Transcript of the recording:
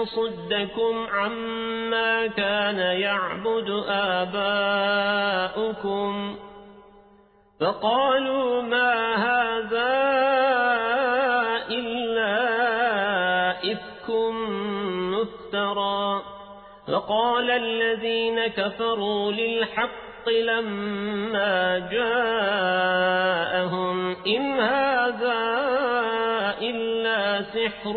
يصدكم عما كان يعبد آباؤكم فقالوا ما هذا إلا إفك مفترى فقال الذين كفروا للحق لما جاءهم إن هذا إلا سحر